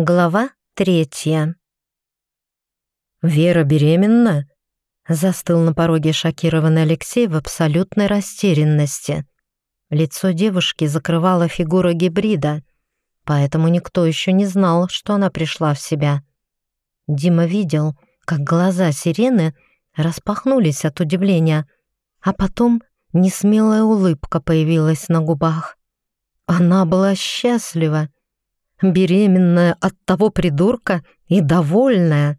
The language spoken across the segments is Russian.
Глава третья. «Вера беременна?» Застыл на пороге шокированный Алексей в абсолютной растерянности. Лицо девушки закрывала фигура гибрида, поэтому никто еще не знал, что она пришла в себя. Дима видел, как глаза сирены распахнулись от удивления, а потом несмелая улыбка появилась на губах. Она была счастлива беременная от того придурка и довольная.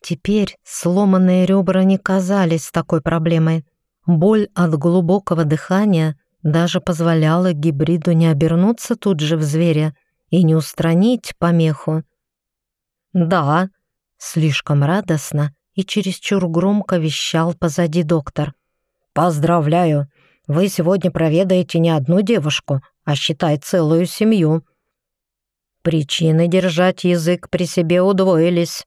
Теперь сломанные ребра не казались такой проблемой. Боль от глубокого дыхания даже позволяла гибриду не обернуться тут же в зверя и не устранить помеху. «Да», — слишком радостно и чересчур громко вещал позади доктор. «Поздравляю, вы сегодня проведаете не одну девушку, а считай целую семью». Причины держать язык при себе удвоились.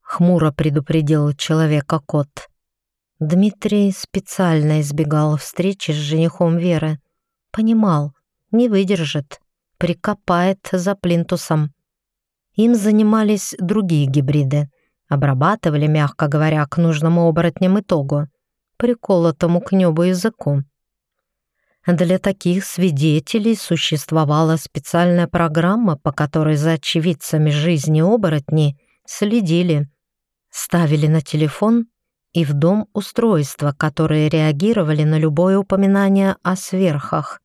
Хмуро предупредил человека кот. Дмитрий специально избегал встречи с женихом Веры. Понимал, не выдержит, прикопает за плинтусом. Им занимались другие гибриды. Обрабатывали, мягко говоря, к нужному оборотням итогу, приколотому к небу языку. Для таких свидетелей существовала специальная программа, по которой за очевидцами жизни оборотней следили, ставили на телефон и в дом устройства, которые реагировали на любое упоминание о сверхах.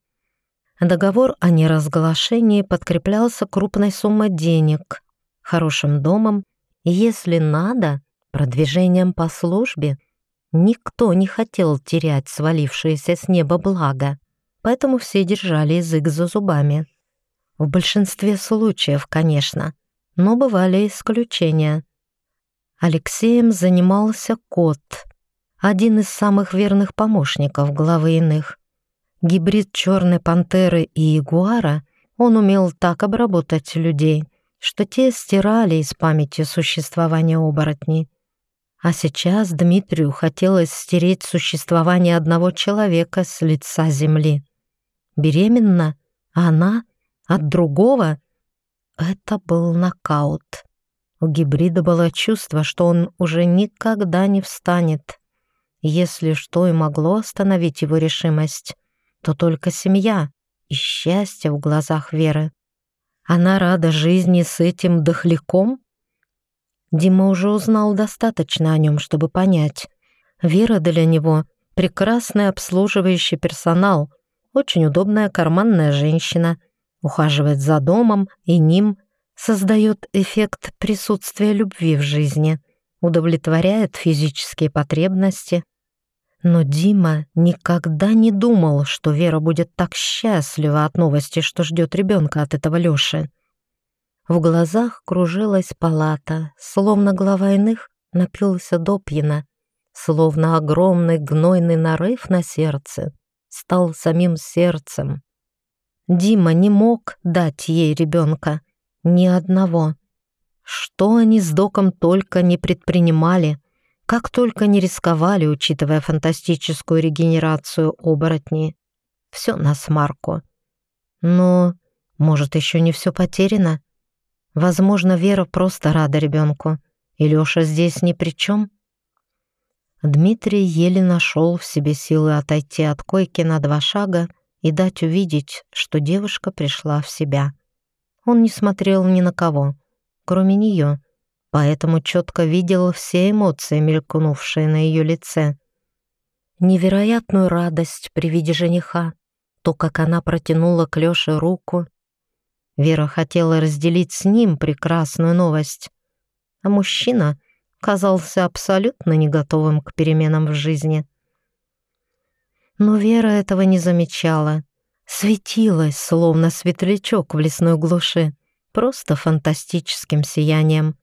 Договор о неразглашении подкреплялся крупной суммой денег, хорошим домом и, если надо, продвижением по службе. Никто не хотел терять свалившееся с неба благо поэтому все держали язык за зубами. В большинстве случаев, конечно, но бывали исключения. Алексеем занимался кот, один из самых верных помощников главы иных. Гибрид черной пантеры и ягуара он умел так обработать людей, что те стирали из памяти существование оборотней. А сейчас Дмитрию хотелось стереть существование одного человека с лица земли беременна, а она от другого. Это был нокаут. У гибрида было чувство, что он уже никогда не встанет. Если что и могло остановить его решимость, то только семья и счастье в глазах Веры. Она рада жизни с этим дохляком? Дима уже узнал достаточно о нем, чтобы понять. Вера для него — прекрасный обслуживающий персонал, очень удобная карманная женщина, ухаживает за домом и ним, создает эффект присутствия любви в жизни, удовлетворяет физические потребности. Но Дима никогда не думал, что Вера будет так счастлива от новости, что ждет ребенка от этого Лёши. В глазах кружилась палата, словно глава иных напился допьяна, словно огромный гнойный нарыв на сердце стал самим сердцем. Дима не мог дать ей ребенка, ни одного. Что они с Доком только не предпринимали, как только не рисковали, учитывая фантастическую регенерацию оборотней. Все на смарку. Но, может, еще не все потеряно? Возможно, Вера просто рада ребенку, и Леша здесь ни при чем. Дмитрий еле нашел в себе силы отойти от койки на два шага и дать увидеть, что девушка пришла в себя. Он не смотрел ни на кого, кроме нее, поэтому четко видел все эмоции, мелькнувшие на ее лице. Невероятную радость при виде жениха, то, как она протянула к Лёше руку. Вера хотела разделить с ним прекрасную новость, а мужчина — казался абсолютно не готовым к переменам в жизни. Но Вера этого не замечала. Светилась, словно светлячок в лесной глуши, просто фантастическим сиянием.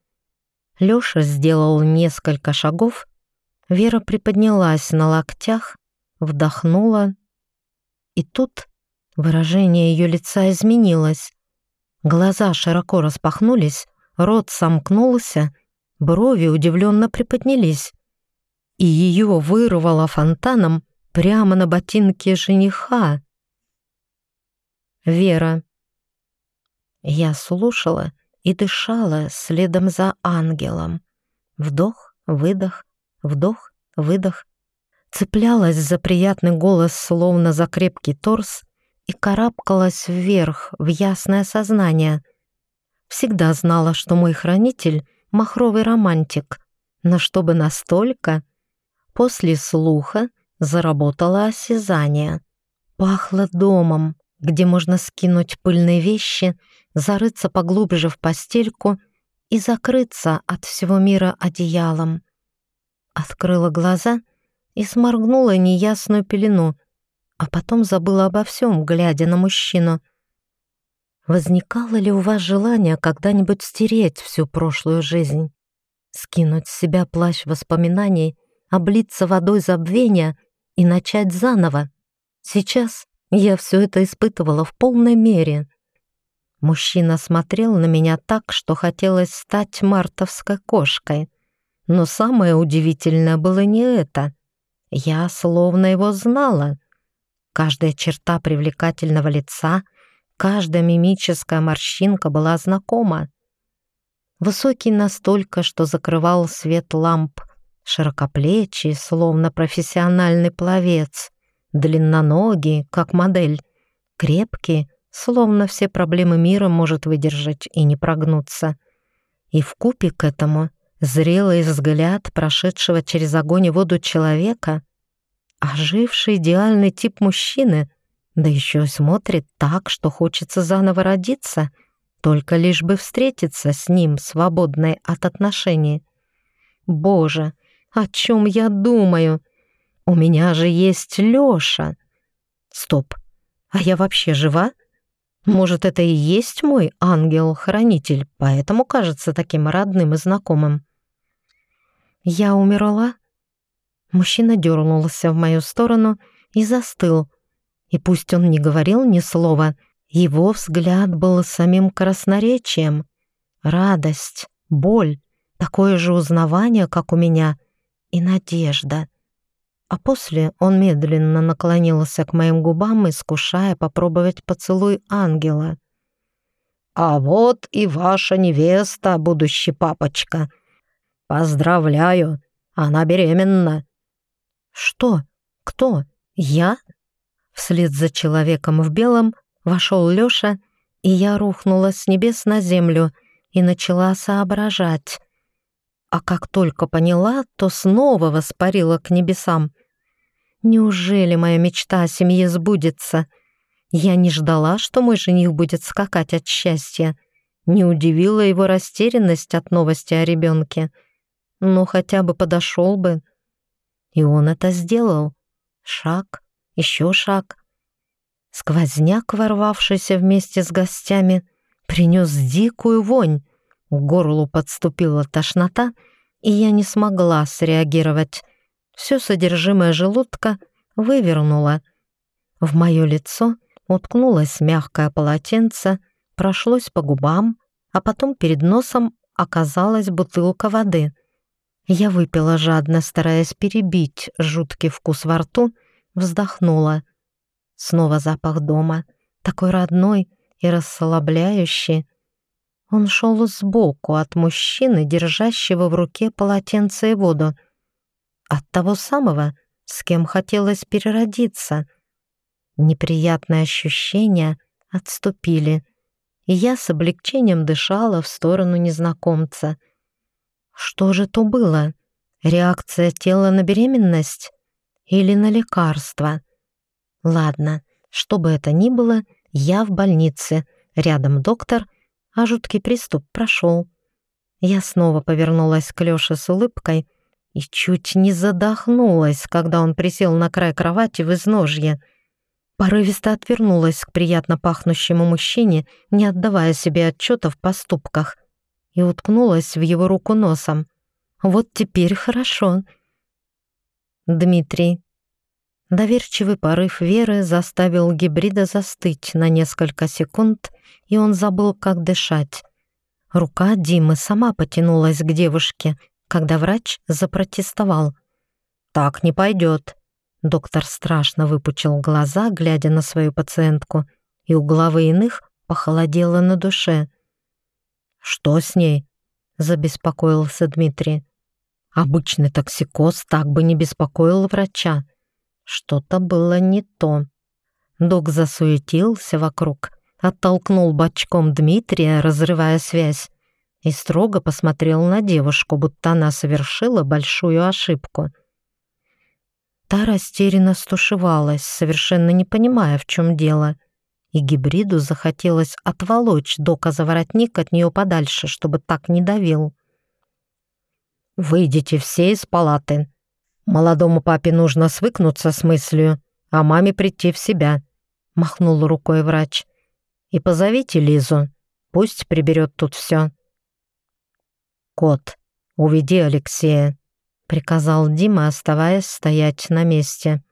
Лёша сделал несколько шагов, Вера приподнялась на локтях, вдохнула, и тут выражение ее лица изменилось. Глаза широко распахнулись, рот сомкнулся — Брови удивленно приподнялись, и ее вырвало фонтаном прямо на ботинке жениха. Вера. Я слушала и дышала следом за ангелом. Вдох, выдох, вдох, выдох. Цеплялась за приятный голос, словно за крепкий торс, и карабкалась вверх, в ясное сознание. Всегда знала, что мой хранитель — махровый романтик, но чтобы настолько... После слуха заработало осязание. Пахло домом, где можно скинуть пыльные вещи, зарыться поглубже в постельку и закрыться от всего мира одеялом. Открыла глаза и сморгнула неясную пелену, а потом забыла обо всем, глядя на мужчину. Возникало ли у вас желание когда-нибудь стереть всю прошлую жизнь? Скинуть с себя плащ воспоминаний, облиться водой забвения и начать заново? Сейчас я все это испытывала в полной мере. Мужчина смотрел на меня так, что хотелось стать мартовской кошкой. Но самое удивительное было не это. Я словно его знала. Каждая черта привлекательного лица, каждая мимическая морщинка была знакома. Высокий настолько, что закрывал свет ламп, широкоплечий, словно профессиональный пловец, длинноногий, как модель, крепкий, словно все проблемы мира может выдержать и не прогнуться. И в купе к этому зрелый взгляд прошедшего через огонь и воду человека, оживший идеальный тип мужчины, да еще смотрит так, что хочется заново родиться, только лишь бы встретиться с ним, свободной от отношений. Боже, о чем я думаю? У меня же есть Лёша. Стоп, а я вообще жива? Может, это и есть мой ангел-хранитель, поэтому кажется таким родным и знакомым. Я умерла? Мужчина дернулся в мою сторону и застыл. И пусть он не говорил ни слова, его взгляд был самим красноречием. Радость, боль, такое же узнавание, как у меня, и надежда а после он медленно наклонился к моим губам, искушая попробовать поцелуй ангела. «А вот и ваша невеста, будущий папочка. Поздравляю, она беременна». «Что? Кто? Я?» Вслед за человеком в белом вошел Лёша, и я рухнула с небес на землю и начала соображать. А как только поняла, то снова воспарила к небесам — Неужели моя мечта о семье сбудется? Я не ждала, что мой жених будет скакать от счастья. Не удивила его растерянность от новости о ребенке. Но хотя бы подошел бы. И он это сделал. Шаг, еще шаг. Сквозняк, ворвавшийся вместе с гостями, принес дикую вонь. К горлу подступила тошнота, и я не смогла среагировать. Все содержимое желудка вывернуло. В мое лицо уткнулось мягкое полотенце, прошлось по губам, а потом перед носом оказалась бутылка воды. Я выпила жадно, стараясь перебить жуткий вкус во рту, вздохнула. Снова запах дома, такой родной и расслабляющий. Он шел сбоку от мужчины, держащего в руке полотенце и воду от того самого, с кем хотелось переродиться. Неприятные ощущения отступили, и я с облегчением дышала в сторону незнакомца. Что же то было? Реакция тела на беременность или на лекарство? Ладно, что бы это ни было, я в больнице, рядом доктор, а жуткий приступ прошел. Я снова повернулась к Лёше с улыбкой, и чуть не задохнулась, когда он присел на край кровати в изножье. Порывисто отвернулась к приятно пахнущему мужчине, не отдавая себе отчета в поступках, и уткнулась в его руку носом. «Вот теперь хорошо». Дмитрий. Доверчивый порыв Веры заставил гибрида застыть на несколько секунд, и он забыл, как дышать. Рука Димы сама потянулась к девушке — когда врач запротестовал. «Так не пойдет». Доктор страшно выпучил глаза, глядя на свою пациентку, и у главы иных похолодело на душе. «Что с ней?» — забеспокоился Дмитрий. Обычный токсикоз так бы не беспокоил врача. Что-то было не то. Док засуетился вокруг, оттолкнул бочком Дмитрия, разрывая связь, и строго посмотрел на девушку, будто она совершила большую ошибку. Та растерянно стушевалась, совершенно не понимая, в чем дело, и гибриду захотелось отволочь Дока за воротник от нее подальше, чтобы так не давил. Выйдите все из палаты. Молодому папе нужно свыкнуться с мыслью, а маме прийти в себя», — махнул рукой врач. «И позовите Лизу, пусть приберет тут все». «Кот, уведи Алексея», — приказал Дима, оставаясь стоять на месте.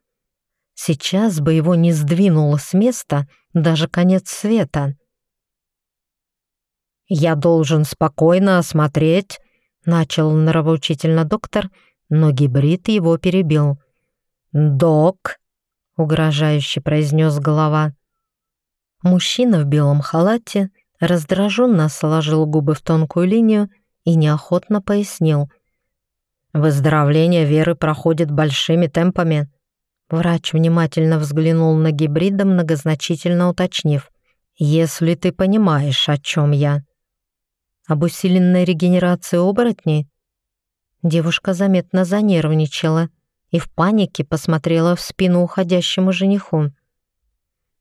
Сейчас бы его не сдвинуло с места даже конец света. «Я должен спокойно осмотреть Начал нравоучительно доктор, но гибрид его перебил. «Док!» — угрожающе произнес голова. Мужчина в белом халате раздраженно сложил губы в тонкую линию и неохотно пояснил. «Выздоровление Веры проходит большими темпами». Врач внимательно взглянул на гибрида, многозначительно уточнив. «Если ты понимаешь, о чем я». Об усиленной регенерации оборотней? Девушка заметно занервничала и в панике посмотрела в спину уходящему жениху.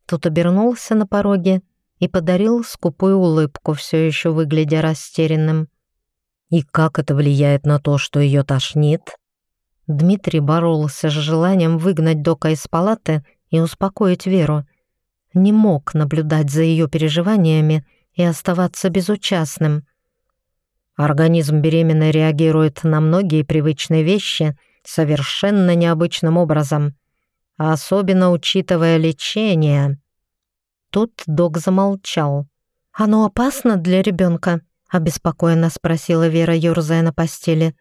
Тут обернулся на пороге и подарил скупую улыбку, все еще выглядя растерянным. И как это влияет на то, что ее тошнит? Дмитрий боролся с желанием выгнать Дока из палаты и успокоить Веру. Не мог наблюдать за ее переживаниями и оставаться безучастным. Организм беременной реагирует на многие привычные вещи совершенно необычным образом, особенно учитывая лечение. Тут док замолчал. «Оно опасно для ребенка?» — обеспокоенно спросила Вера, ерзая на постели.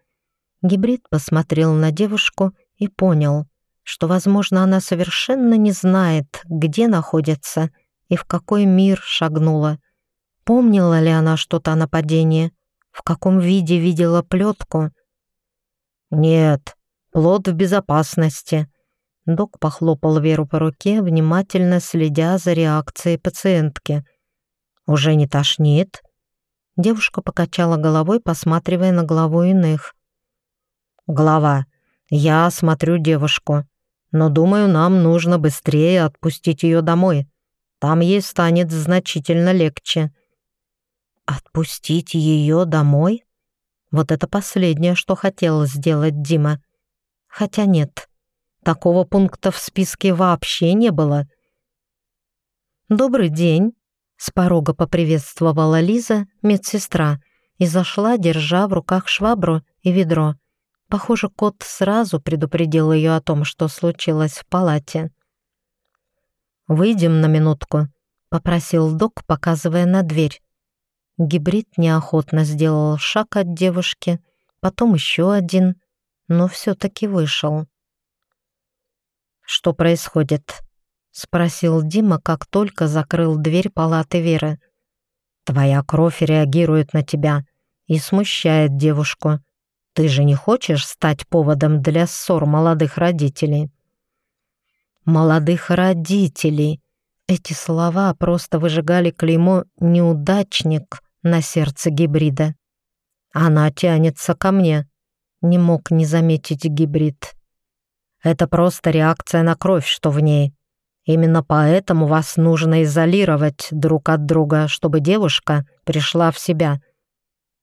Гибрид посмотрел на девушку и понял, что, возможно, она совершенно не знает, где находится и в какой мир шагнула. Помнила ли она что-то о нападении? в каком виде видела плетку. «Нет, плод в безопасности». Док похлопал Веру по руке, внимательно следя за реакцией пациентки. «Уже не тошнит?» Девушка покачала головой, посматривая на главу иных. «Глава, я смотрю девушку, но думаю, нам нужно быстрее отпустить ее домой. Там ей станет значительно легче». Отпустить ее домой? Вот это последнее, что хотел сделать Дима. Хотя нет, такого пункта в списке вообще не было. «Добрый день!» — с порога поприветствовала Лиза, медсестра, и зашла, держа в руках швабру и ведро. Похоже, кот сразу предупредил ее о том, что случилось в палате. «Выйдем на минутку», — попросил док, показывая на дверь. Гибрид неохотно сделал шаг от девушки, потом еще один, но все-таки вышел. «Что происходит?» — спросил Дима, как только закрыл дверь палаты Веры. «Твоя кровь реагирует на тебя и смущает девушку. Ты же не хочешь стать поводом для ссор молодых родителей?» «Молодых родителей!» Эти слова просто выжигали клеймо «неудачник» на сердце гибрида. Она тянется ко мне. Не мог не заметить гибрид. Это просто реакция на кровь, что в ней. Именно поэтому вас нужно изолировать друг от друга, чтобы девушка пришла в себя.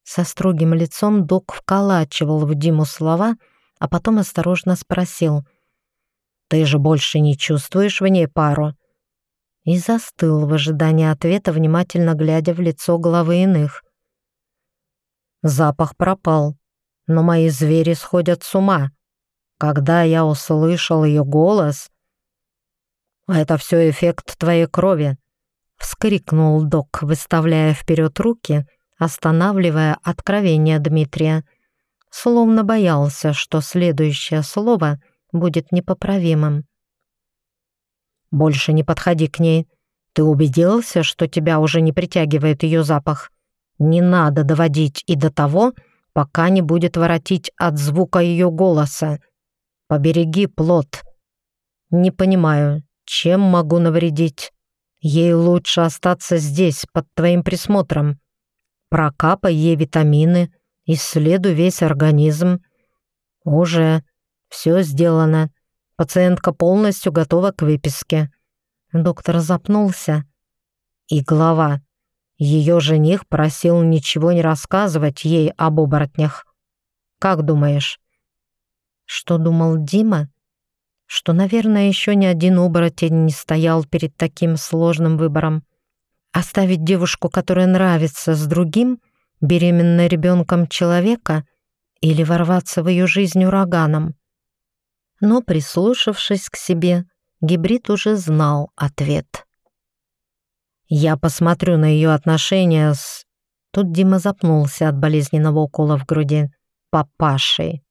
Со строгим лицом док вколачивал в Диму слова, а потом осторожно спросил. «Ты же больше не чувствуешь в ней пару?» и застыл в ожидании ответа, внимательно глядя в лицо главы иных. Запах пропал, но мои звери сходят с ума. Когда я услышал ее голос... «Это все эффект твоей крови», — вскрикнул док, выставляя вперед руки, останавливая откровение Дмитрия, словно боялся, что следующее слово будет непоправимым. Больше не подходи к ней. Ты убедился, что тебя уже не притягивает ее запах? Не надо доводить и до того, пока не будет воротить от звука ее голоса. Побереги плод. Не понимаю, чем могу навредить? Ей лучше остаться здесь, под твоим присмотром. Прокапай ей витамины, исследуй весь организм. Уже все сделано. Пациентка полностью готова к выписке. Доктор запнулся. И глава. Ее жених просил ничего не рассказывать ей об оборотнях. Как думаешь? Что думал Дима? Что, наверное, еще ни один оборотень не стоял перед таким сложным выбором. Оставить девушку, которая нравится, с другим, беременной ребенком человека, или ворваться в ее жизнь ураганом. Но, прислушавшись к себе, гибрид уже знал ответ. Я посмотрю на ее отношения с... Тут Дима запнулся от болезненного укола в груди. Папашей.